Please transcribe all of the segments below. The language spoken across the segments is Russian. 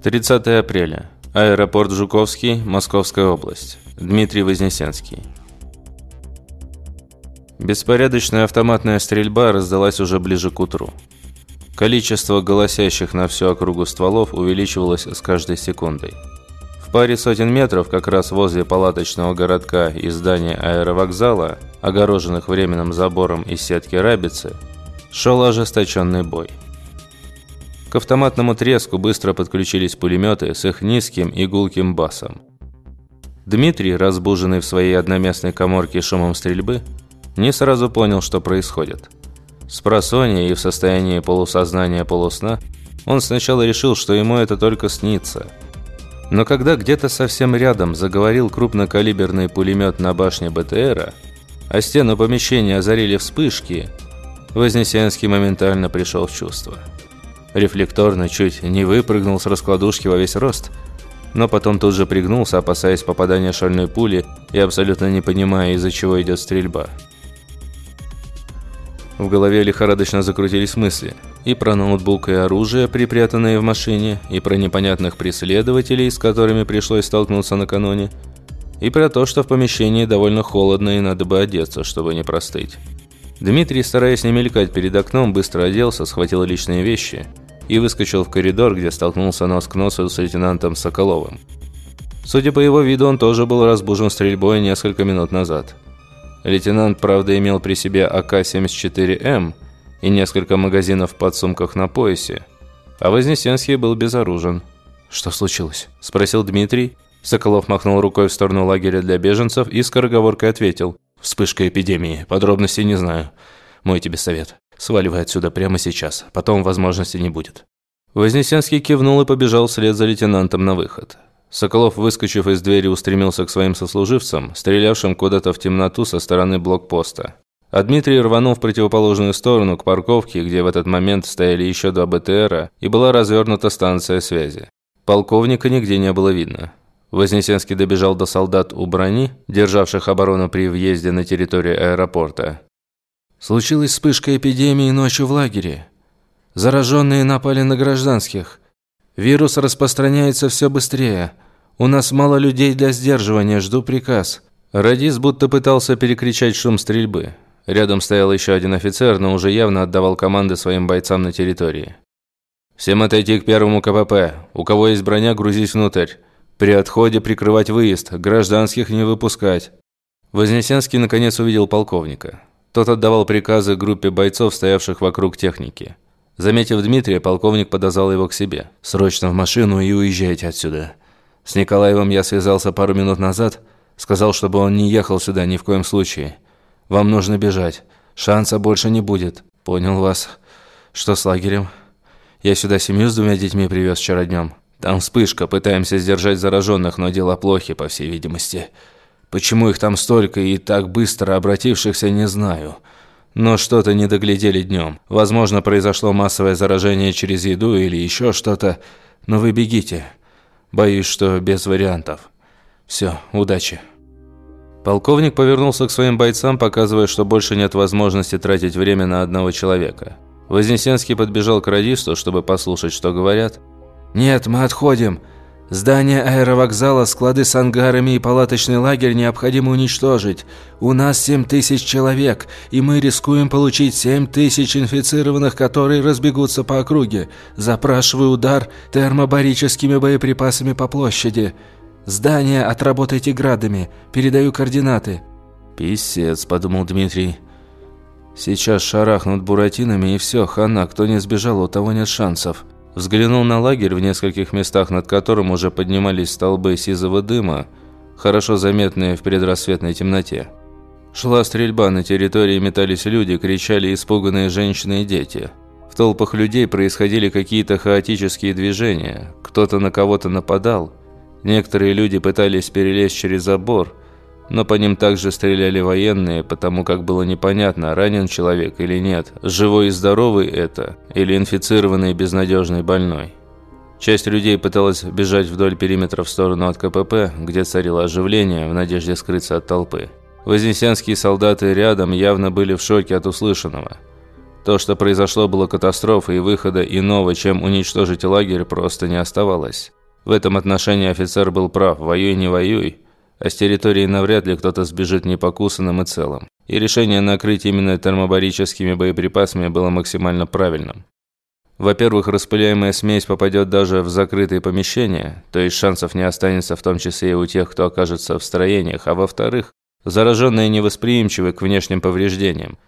30 апреля. Аэропорт Жуковский, Московская область. Дмитрий Вознесенский. Беспорядочная автоматная стрельба раздалась уже ближе к утру. Количество голосящих на всю округу стволов увеличивалось с каждой секундой. В паре сотен метров, как раз возле палаточного городка и здания аэровокзала, огороженных временным забором из сетки рабицы, шел ожесточенный бой. К автоматному треску быстро подключились пулеметы с их низким и гулким басом. Дмитрий, разбуженный в своей одноместной коморке шумом стрельбы, не сразу понял, что происходит. С просонья и в состоянии полусознания-полусна он сначала решил, что ему это только снится. Но когда где-то совсем рядом заговорил крупнокалиберный пулемет на башне БТРа, а стену помещения озарили вспышки, Вознесенский моментально пришел в чувство. Рефлекторно чуть не выпрыгнул с раскладушки во весь рост, но потом тут же пригнулся, опасаясь попадания шальной пули и абсолютно не понимая, из-за чего идет стрельба. В голове лихорадочно закрутились мысли. И про ноутбук и оружие, припрятанные в машине, и про непонятных преследователей, с которыми пришлось столкнуться накануне, и про то, что в помещении довольно холодно и надо бы одеться, чтобы не простыть. Дмитрий, стараясь не мелькать перед окном, быстро оделся, схватил личные вещи и выскочил в коридор, где столкнулся нос к носу с лейтенантом Соколовым. Судя по его виду, он тоже был разбужен стрельбой несколько минут назад. Лейтенант, правда, имел при себе АК-74М и несколько магазинов в подсумках на поясе, а Вознесенский был безоружен. «Что случилось?» – спросил Дмитрий. Соколов махнул рукой в сторону лагеря для беженцев и скороговоркой ответил. «Вспышка эпидемии. Подробностей не знаю. Мой тебе совет. Сваливай отсюда прямо сейчас. Потом возможности не будет». Вознесенский кивнул и побежал вслед за лейтенантом на выход. Соколов, выскочив из двери, устремился к своим сослуживцам, стрелявшим куда-то в темноту со стороны блокпоста. А Дмитрий рванул в противоположную сторону, к парковке, где в этот момент стояли еще два БТРа и была развернута станция связи. Полковника нигде не было видно. Вознесенский добежал до солдат у брони, державших оборону при въезде на территорию аэропорта. Случилась вспышка эпидемии ночью в лагере. Зараженные напали на гражданских. Вирус распространяется все быстрее. У нас мало людей для сдерживания, жду приказ. Радис будто пытался перекричать шум стрельбы. Рядом стоял еще один офицер, но уже явно отдавал команды своим бойцам на территории. «Всем отойти к первому КПП. У кого есть броня, грузись внутрь. При отходе прикрывать выезд, гражданских не выпускать». Вознесенский наконец увидел полковника. Тот отдавал приказы группе бойцов, стоявших вокруг техники. Заметив Дмитрия, полковник подозвал его к себе. «Срочно в машину и уезжайте отсюда. С Николаевым я связался пару минут назад. Сказал, чтобы он не ехал сюда ни в коем случае. Вам нужно бежать. Шанса больше не будет. Понял вас. Что с лагерем? Я сюда семью с двумя детьми привез вчера днем. Там вспышка, пытаемся сдержать зараженных, но дела плохи, по всей видимости. Почему их там столько и так быстро обратившихся, не знаю. Но что-то не доглядели днем. Возможно, произошло массовое заражение через еду или еще что-то. Но вы бегите. Боюсь, что без вариантов. Все, удачи. Полковник повернулся к своим бойцам, показывая, что больше нет возможности тратить время на одного человека. Вознесенский подбежал к радисту, чтобы послушать, что говорят, «Нет, мы отходим. Здание аэровокзала, склады с ангарами и палаточный лагерь необходимо уничтожить. У нас 7 тысяч человек, и мы рискуем получить 7 тысяч инфицированных, которые разбегутся по округе. Запрашиваю удар термобарическими боеприпасами по площади. Здание отработайте градами. Передаю координаты». «Писец», – подумал Дмитрий. «Сейчас шарахнут буратинами, и все, хана, кто не сбежал, у того нет шансов». Взглянул на лагерь, в нескольких местах над которым уже поднимались столбы сизого дыма, хорошо заметные в предрассветной темноте. Шла стрельба, на территории метались люди, кричали испуганные женщины и дети. В толпах людей происходили какие-то хаотические движения, кто-то на кого-то нападал. Некоторые люди пытались перелезть через забор – но по ним также стреляли военные, потому как было непонятно, ранен человек или нет, живой и здоровый это, или инфицированный и безнадежный больной. Часть людей пыталась бежать вдоль периметра в сторону от КПП, где царило оживление, в надежде скрыться от толпы. Вознесенские солдаты рядом явно были в шоке от услышанного. То, что произошло, было катастрофой, и выхода иного, чем уничтожить лагерь, просто не оставалось. В этом отношении офицер был прав. Воюй, не воюй. А с территории навряд ли кто-то сбежит непокусанным и целым. И решение накрыть именно термобарическими боеприпасами было максимально правильным. Во-первых, распыляемая смесь попадет даже в закрытые помещения, то есть шансов не останется в том числе и у тех, кто окажется в строениях, а во-вторых, зараженные невосприимчивы к внешним повреждениям.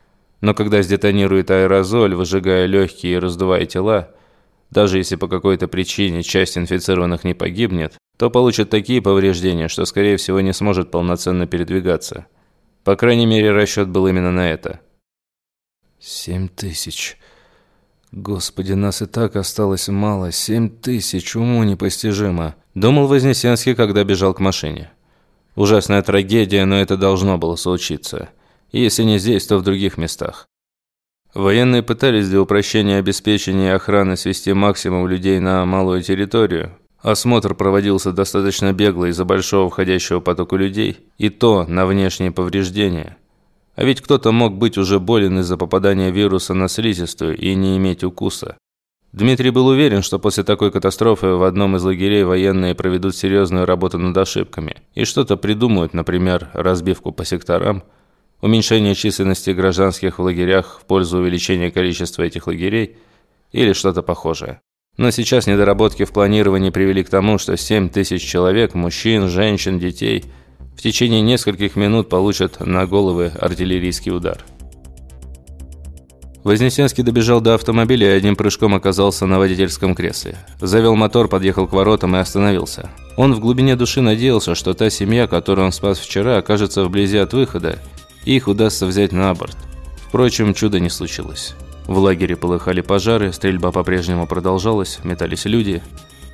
Но когда сдетонирует аэрозоль, выжигая легкие и раздувая тела, даже если по какой-то причине часть инфицированных не погибнет, то получит такие повреждения, что, скорее всего, не сможет полноценно передвигаться. По крайней мере, расчет был именно на это. «Семь тысяч», Господи, нас и так осталось мало, семь тысяч, уму непостижимо. Думал Вознесенский, когда бежал к машине. Ужасная трагедия, но это должно было случиться. Если не здесь, то в других местах. Военные пытались для упрощения обеспечения и охраны свести максимум людей на малую территорию. Осмотр проводился достаточно бегло из-за большого входящего потока людей, и то на внешние повреждения. А ведь кто-то мог быть уже болен из-за попадания вируса на слизистую и не иметь укуса. Дмитрий был уверен, что после такой катастрофы в одном из лагерей военные проведут серьезную работу над ошибками и что-то придумают, например, разбивку по секторам, уменьшение численности гражданских в лагерях в пользу увеличения количества этих лагерей или что-то похожее. Но сейчас недоработки в планировании привели к тому, что 7 тысяч человек, мужчин, женщин, детей – в течение нескольких минут получат на головы артиллерийский удар. Вознесенский добежал до автомобиля и одним прыжком оказался на водительском кресле. Завел мотор, подъехал к воротам и остановился. Он в глубине души надеялся, что та семья, которую он спас вчера, окажется вблизи от выхода, и их удастся взять на борт. Впрочем, чуда не случилось. В лагере полыхали пожары, стрельба по-прежнему продолжалась, метались люди.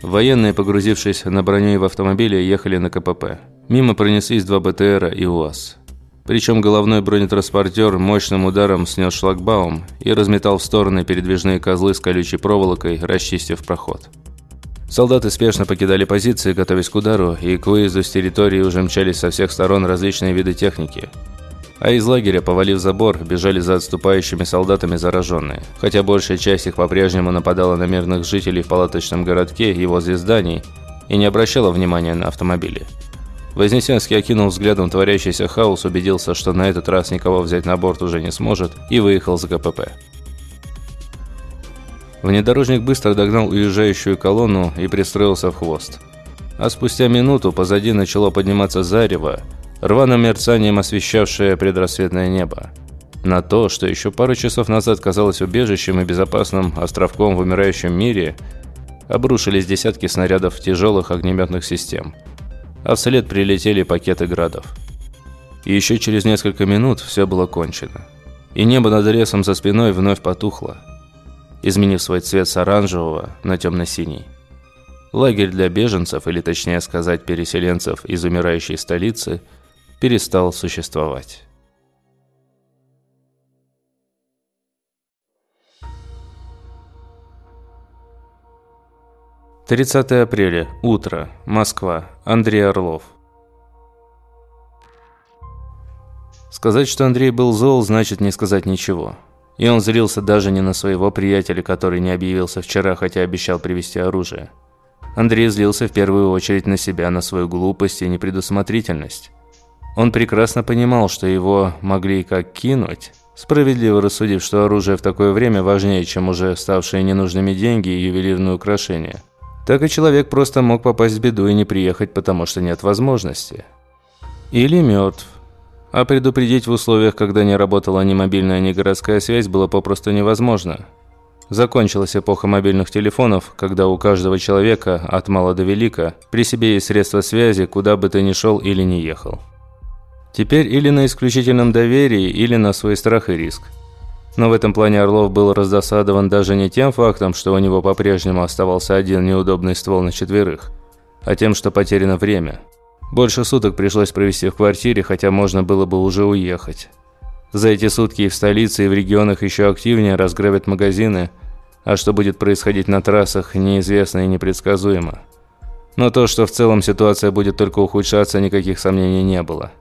Военные, погрузившись на броню и в автомобиле, ехали на КПП. Мимо пронеслись два БТРа и УАЗ. Причем головной бронетранспортер мощным ударом снес шлагбаум и разметал в стороны передвижные козлы с колючей проволокой, расчистив проход. Солдаты спешно покидали позиции, готовясь к удару, и к выезду с территории уже мчались со всех сторон различные виды техники. А из лагеря, повалив забор, бежали за отступающими солдатами зараженные. Хотя большая часть их по-прежнему нападала на мирных жителей в палаточном городке и возле зданий, и не обращала внимания на автомобили. Вознесенский окинул взглядом творящийся хаос, убедился, что на этот раз никого взять на борт уже не сможет, и выехал за КПП. Внедорожник быстро догнал уезжающую колонну и пристроился в хвост. А спустя минуту позади начало подниматься зарево, рваным мерцанием освещавшее предрассветное небо. На то, что еще пару часов назад казалось убежищем и безопасным островком в умирающем мире, обрушились десятки снарядов тяжелых огнеметных систем – а вслед прилетели пакеты градов. И еще через несколько минут все было кончено. И небо над лесом за спиной вновь потухло, изменив свой цвет с оранжевого на темно-синий. Лагерь для беженцев, или точнее сказать переселенцев из умирающей столицы, перестал существовать. 30 апреля. Утро. Москва. Андрей Орлов. Сказать, что Андрей был зол, значит не сказать ничего. И он злился даже не на своего приятеля, который не объявился вчера, хотя обещал привезти оружие. Андрей злился в первую очередь на себя, на свою глупость и непредусмотрительность. Он прекрасно понимал, что его могли как кинуть, справедливо рассудив, что оружие в такое время важнее, чем уже ставшие ненужными деньги и ювелирные украшения – так и человек просто мог попасть в беду и не приехать, потому что нет возможности. Или мертв. А предупредить в условиях, когда не работала ни мобильная, ни городская связь, было попросту невозможно. Закончилась эпоха мобильных телефонов, когда у каждого человека, от мала до велика, при себе есть средства связи, куда бы ты ни шел или не ехал. Теперь или на исключительном доверии, или на свой страх и риск. Но в этом плане Орлов был раздосадован даже не тем фактом, что у него по-прежнему оставался один неудобный ствол на четверых, а тем, что потеряно время. Больше суток пришлось провести в квартире, хотя можно было бы уже уехать. За эти сутки и в столице, и в регионах еще активнее разграбят магазины, а что будет происходить на трассах, неизвестно и непредсказуемо. Но то, что в целом ситуация будет только ухудшаться, никаких сомнений не было.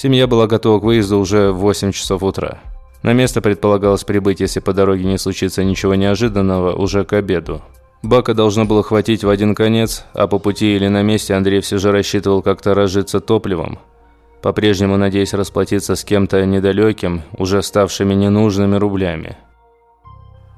Семья была готова к выезду уже в 8 часов утра. На место предполагалось прибыть, если по дороге не случится ничего неожиданного, уже к обеду. Бака должно было хватить в один конец, а по пути или на месте Андрей все же рассчитывал как-то разжиться топливом, по-прежнему надеясь расплатиться с кем-то недалеким, уже ставшими ненужными рублями.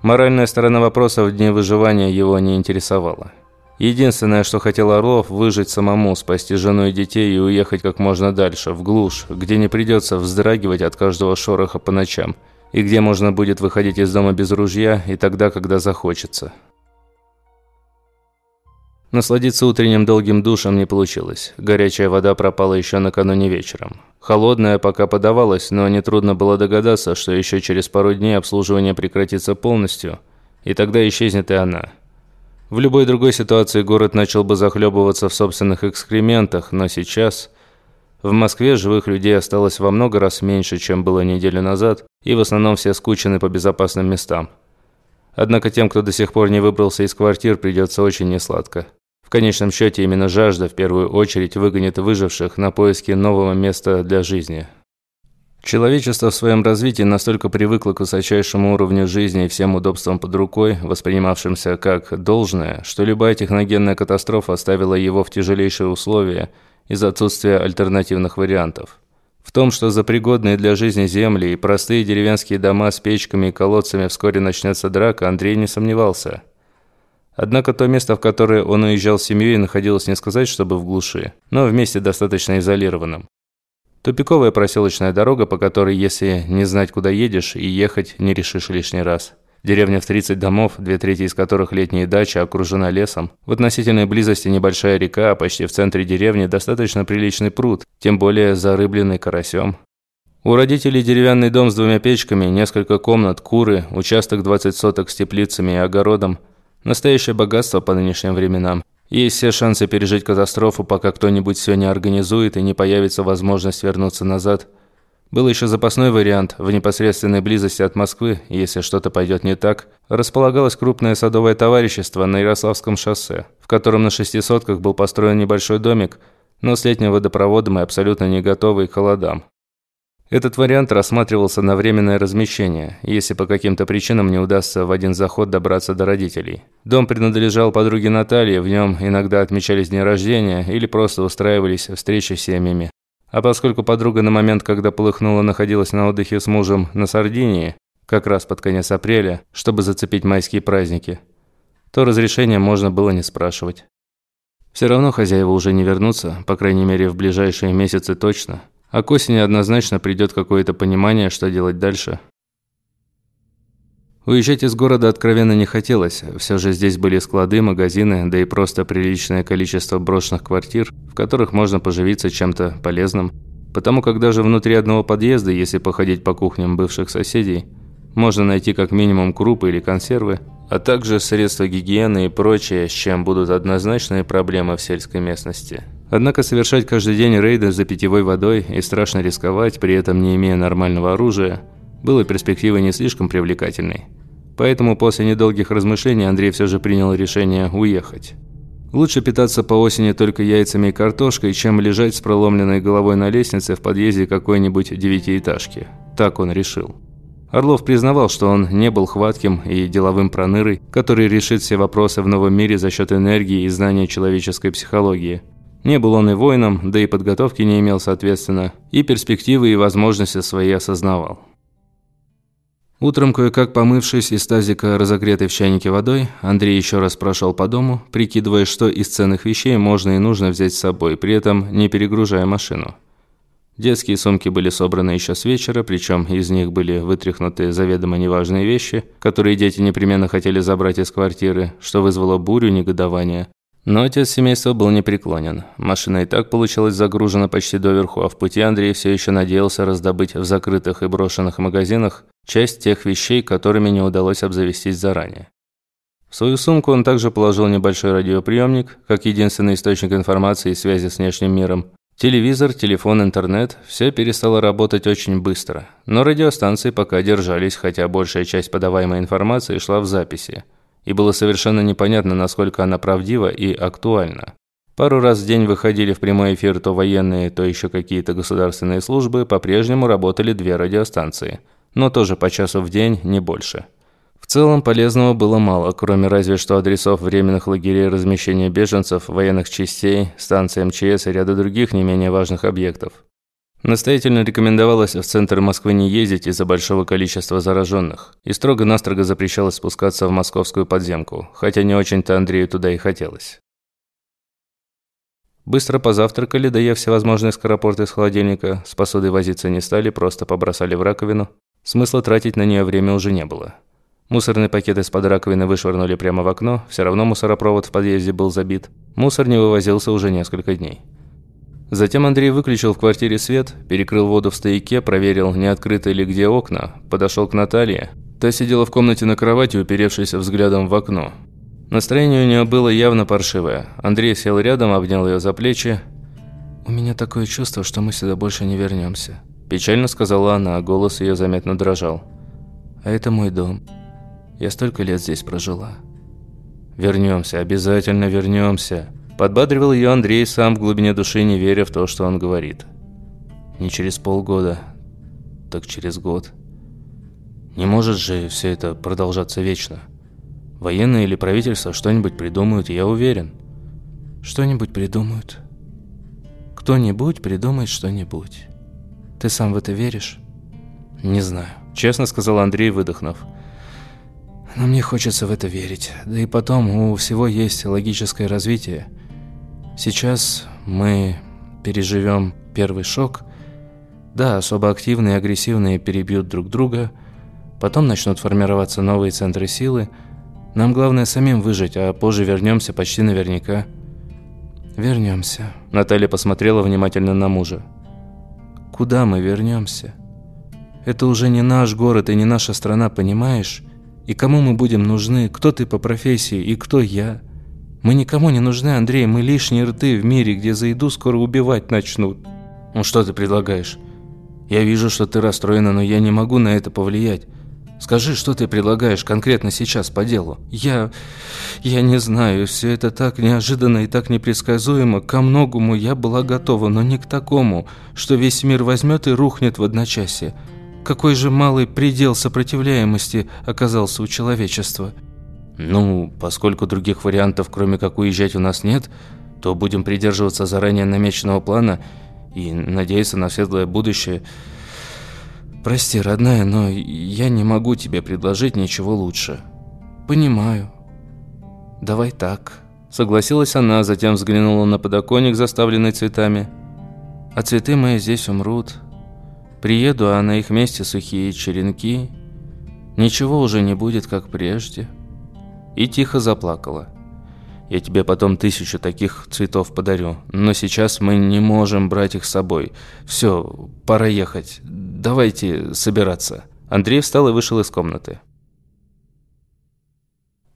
Моральная сторона вопроса в дне выживания его не интересовала. Единственное, что хотел Орлов – выжить самому, спасти жену и детей и уехать как можно дальше, в глушь, где не придется вздрагивать от каждого шороха по ночам, и где можно будет выходить из дома без ружья и тогда, когда захочется. Насладиться утренним долгим душем не получилось. Горячая вода пропала еще накануне вечером. Холодная пока подавалась, но нетрудно было догадаться, что еще через пару дней обслуживание прекратится полностью, и тогда исчезнет и она. В любой другой ситуации город начал бы захлебываться в собственных экскрементах, но сейчас... В Москве живых людей осталось во много раз меньше, чем было неделю назад, и в основном все скучены по безопасным местам. Однако тем, кто до сих пор не выбрался из квартир, придется очень несладко. В конечном счете именно жажда в первую очередь выгонит выживших на поиски нового места для жизни. Человечество в своем развитии настолько привыкло к высочайшему уровню жизни и всем удобствам под рукой, воспринимавшимся как должное, что любая техногенная катастрофа оставила его в тяжелейшие условия из отсутствия альтернативных вариантов. В том, что за пригодные для жизни земли и простые деревенские дома с печками и колодцами вскоре начнется драка, Андрей не сомневался – Однако то место, в которое он уезжал с семьей, находилось не сказать, чтобы в глуши, но в месте достаточно изолированном. Тупиковая проселочная дорога, по которой, если не знать, куда едешь, и ехать не решишь лишний раз. Деревня в 30 домов, две трети из которых летние дачи, окружена лесом. В относительной близости небольшая река, а почти в центре деревни достаточно приличный пруд, тем более зарыбленный карасем. У родителей деревянный дом с двумя печками, несколько комнат, куры, участок 20 соток с теплицами и огородом – Настоящее богатство по нынешним временам. Есть все шансы пережить катастрофу, пока кто-нибудь все не организует и не появится возможность вернуться назад. Был еще запасной вариант. В непосредственной близости от Москвы, если что-то пойдет не так, располагалось крупное садовое товарищество на Ярославском шоссе, в котором на шести сотках был построен небольшой домик, но с летним водопроводом и абсолютно не готовый к холодам. Этот вариант рассматривался на временное размещение, если по каким-то причинам не удастся в один заход добраться до родителей. Дом принадлежал подруге Наталье, в нем иногда отмечались дни рождения или просто устраивались встречи с семьями. А поскольку подруга на момент, когда полыхнула, находилась на отдыхе с мужем на Сардинии, как раз под конец апреля, чтобы зацепить майские праздники, то разрешения можно было не спрашивать. Все равно хозяева уже не вернутся, по крайней мере в ближайшие месяцы точно – а к осени однозначно придет какое-то понимание, что делать дальше. Уезжать из города откровенно не хотелось. Все же здесь были склады, магазины, да и просто приличное количество брошенных квартир, в которых можно поживиться чем-то полезным. Потому как даже внутри одного подъезда, если походить по кухням бывших соседей, можно найти как минимум крупы или консервы, а также средства гигиены и прочее, с чем будут однозначные проблемы в сельской местности. Однако совершать каждый день рейды за питьевой водой и страшно рисковать, при этом не имея нормального оружия, было перспективой не слишком привлекательной. Поэтому после недолгих размышлений Андрей все же принял решение уехать. Лучше питаться по осени только яйцами и картошкой, чем лежать с проломленной головой на лестнице в подъезде какой-нибудь девятиэтажки. Так он решил. Орлов признавал, что он не был хватким и деловым пронырой, который решит все вопросы в новом мире за счет энергии и знания человеческой психологии – не был он и воином, да и подготовки не имел соответственно, и перспективы и возможности свои осознавал. Утром, кое-как помывшись из тазика, разогретой в чайнике водой, Андрей еще раз прошел по дому, прикидывая, что из ценных вещей можно и нужно взять с собой, при этом не перегружая машину. Детские сумки были собраны еще с вечера, причем из них были вытряхнуты заведомо неважные вещи, которые дети непременно хотели забрать из квартиры, что вызвало бурю негодования, но отец семейства был непреклонен. Машина и так получилась загружена почти доверху, а в пути Андрей все еще надеялся раздобыть в закрытых и брошенных магазинах часть тех вещей, которыми не удалось обзавестись заранее. В свою сумку он также положил небольшой радиоприемник, как единственный источник информации и связи с внешним миром. Телевизор, телефон, интернет – все перестало работать очень быстро. Но радиостанции пока держались, хотя большая часть подаваемой информации шла в записи – и было совершенно непонятно, насколько она правдива и актуальна. Пару раз в день выходили в прямой эфир то военные, то еще какие-то государственные службы, по-прежнему работали две радиостанции. но тоже по часу в день, не больше. В целом полезного было мало, кроме разве что адресов временных лагерей размещения беженцев, военных частей, станций МЧС и ряда других не менее важных объектов. Настоятельно рекомендовалось в центр Москвы не ездить из-за большого количества зараженных, и строго-настрого запрещалось спускаться в московскую подземку, хотя не очень-то Андрею туда и хотелось. Быстро позавтракали, доев всевозможные скоропорты из холодильника, с посудой возиться не стали, просто побросали в раковину. Смысла тратить на нее время уже не было. Мусорный пакет из-под раковины вышвырнули прямо в окно, все равно мусоропровод в подъезде был забит. Мусор не вывозился уже несколько дней. Затем Андрей выключил в квартире свет, перекрыл воду в стояке, проверил, не открыты ли где окна, подошел к Наталье. Та сидела в комнате на кровати, уперевшись взглядом в окно. Настроение у нее было явно паршивое. Андрей сел рядом, обнял ее за плечи. «У меня такое чувство, что мы сюда больше не вернемся», – печально сказала она, а голос ее заметно дрожал. «А это мой дом. Я столько лет здесь прожила». «Вернемся, обязательно вернемся», Подбадривал ее Андрей, сам в глубине души не веря в то, что он говорит. Не через полгода, так через год. Не может же все это продолжаться вечно. Военные или правительство что-нибудь придумают, я уверен. Что-нибудь придумают. Кто-нибудь придумает что-нибудь. Ты сам в это веришь? Не знаю. Честно сказал Андрей, выдохнув. Но мне хочется в это верить. Да и потом, у всего есть логическое развитие – Сейчас мы переживем первый шок. Да, особо активные и агрессивные перебьют друг друга. Потом начнут формироваться новые центры силы. Нам главное самим выжить, а позже вернемся почти наверняка. Вернемся. Наталья посмотрела внимательно на мужа. Куда мы вернемся? Это уже не наш город и не наша страна, понимаешь? И кому мы будем нужны? Кто ты по профессии и кто я? Мы никому не нужны, Андрей, мы лишние рты в мире, где за еду скоро убивать начнут. Ну что ты предлагаешь? Я вижу, что ты расстроена, но я не могу на это повлиять. Скажи, что ты предлагаешь конкретно сейчас по делу? Я... я не знаю, все это так неожиданно и так непредсказуемо. Ко многому я была готова, но не к такому, что весь мир возьмет и рухнет в одночасье. Какой же малый предел сопротивляемости оказался у человечества?» Ну, поскольку других вариантов, кроме как уезжать, у нас нет, то будем придерживаться заранее намеченного плана и надеяться на светлое будущее. Прости, родная, но я не могу тебе предложить ничего лучше. Понимаю. Давай так. Согласилась она, затем взглянула на подоконник, заставленный цветами. А цветы мои здесь умрут. Приеду, а на их месте сухие черенки. Ничего уже не будет, как прежде и тихо заплакала. «Я тебе потом тысячу таких цветов подарю, но сейчас мы не можем брать их с собой. Все, пора ехать. Давайте собираться». Андрей встал и вышел из комнаты.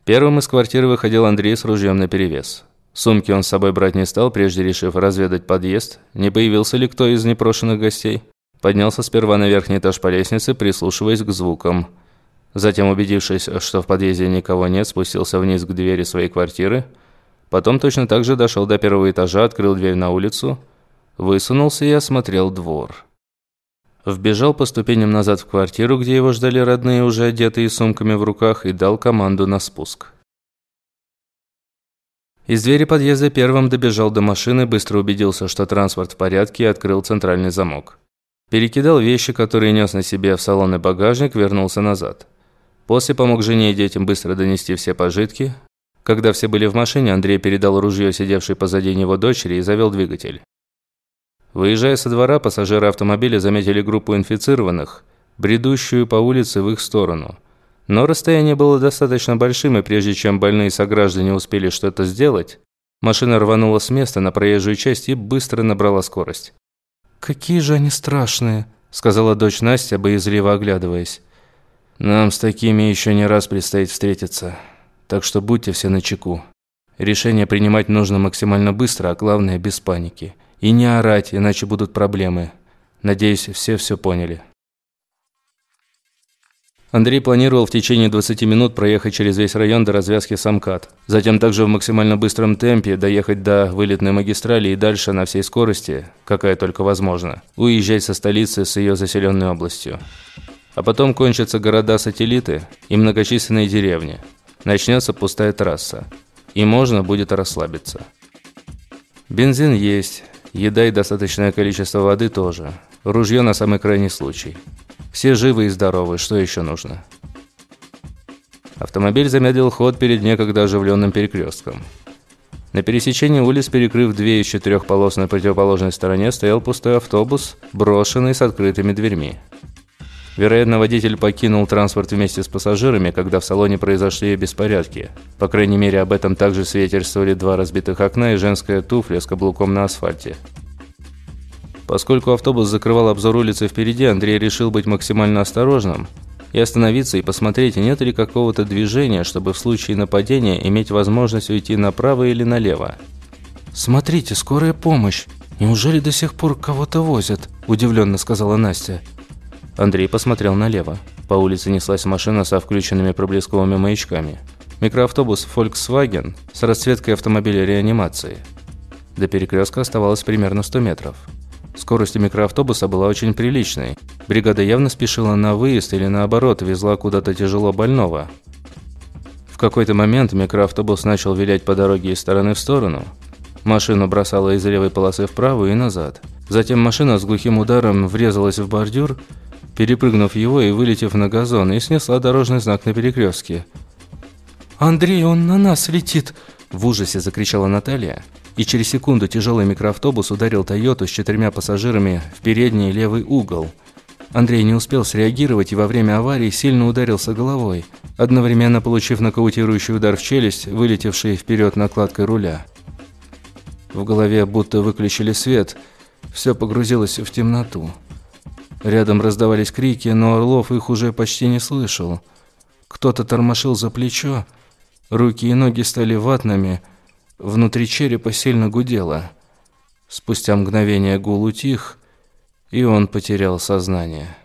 Первым из квартиры выходил Андрей с ружьем наперевес. Сумки он с собой брать не стал, прежде решив разведать подъезд, не появился ли кто из непрошенных гостей. Поднялся сперва на верхний этаж по лестнице, прислушиваясь к звукам – Затем, убедившись, что в подъезде никого нет, спустился вниз к двери своей квартиры. Потом точно так же дошел до первого этажа, открыл дверь на улицу, высунулся и осмотрел двор. Вбежал по ступеням назад в квартиру, где его ждали родные, уже одетые сумками в руках, и дал команду на спуск. Из двери подъезда первым добежал до машины, быстро убедился, что транспорт в порядке, и открыл центральный замок. Перекидал вещи, которые нес на себе в салон и багажник, вернулся назад. После помог жене и детям быстро донести все пожитки. Когда все были в машине, Андрей передал ружье сидевшей позади него дочери и завел двигатель. Выезжая со двора, пассажиры автомобиля заметили группу инфицированных, бредущую по улице в их сторону. Но расстояние было достаточно большим, и прежде чем больные сограждане успели что-то сделать, машина рванула с места на проезжую часть и быстро набрала скорость. «Какие же они страшные», – сказала дочь Настя, боязливо оглядываясь. Нам с такими еще не раз предстоит встретиться, так что будьте все начеку. Решение принимать нужно максимально быстро, а главное без паники. И не орать, иначе будут проблемы. Надеюсь, все все поняли. Андрей планировал в течение 20 минут проехать через весь район до развязки Самкат. Затем также в максимально быстром темпе доехать до вылетной магистрали и дальше на всей скорости, какая только возможна, уезжать со столицы с ее заселенной областью. А потом кончатся города-сателлиты и многочисленные деревни. Начнется пустая трасса. И можно будет расслабиться. Бензин есть, еда и достаточное количество воды тоже. Ружье на самый крайний случай. Все живы и здоровы, что еще нужно? Автомобиль замедлил ход перед некогда оживленным перекрестком. На пересечении улиц, перекрыв две из четырех полос на противоположной стороне, стоял пустой автобус, брошенный с открытыми дверьми. Вероятно, водитель покинул транспорт вместе с пассажирами, когда в салоне произошли беспорядки. По крайней мере, об этом также свидетельствовали два разбитых окна и женская туфля с каблуком на асфальте. Поскольку автобус закрывал обзор улицы впереди, Андрей решил быть максимально осторожным и остановиться и посмотреть, нет ли какого-то движения, чтобы в случае нападения иметь возможность уйти направо или налево. «Смотрите, скорая помощь! Неужели до сих пор кого-то возят?» – удивленно сказала Настя. Андрей посмотрел налево. По улице неслась машина со включенными проблесковыми маячками. Микроавтобус Volkswagen с расцветкой автомобиля реанимации. До перекрестка оставалось примерно 100 метров. Скорость микроавтобуса была очень приличной. Бригада явно спешила на выезд или наоборот, везла куда-то тяжело больного. В какой-то момент микроавтобус начал вилять по дороге из стороны в сторону. Машину бросала из левой полосы вправо и назад. Затем машина с глухим ударом врезалась в бордюр перепрыгнув его и вылетев на газон, и снесла дорожный знак на перекрестке. «Андрей, он на нас летит!» В ужасе закричала Наталья, и через секунду тяжелый микроавтобус ударил «Тойоту» с четырьмя пассажирами в передний левый угол. Андрей не успел среагировать и во время аварии сильно ударился головой, одновременно получив нокаутирующий удар в челюсть, вылетевший вперед накладкой руля. В голове будто выключили свет, все погрузилось в темноту. Рядом раздавались крики, но Орлов их уже почти не слышал. Кто-то тормошил за плечо, руки и ноги стали ватными, внутри черепа сильно гудело. Спустя мгновение гул утих, и он потерял сознание.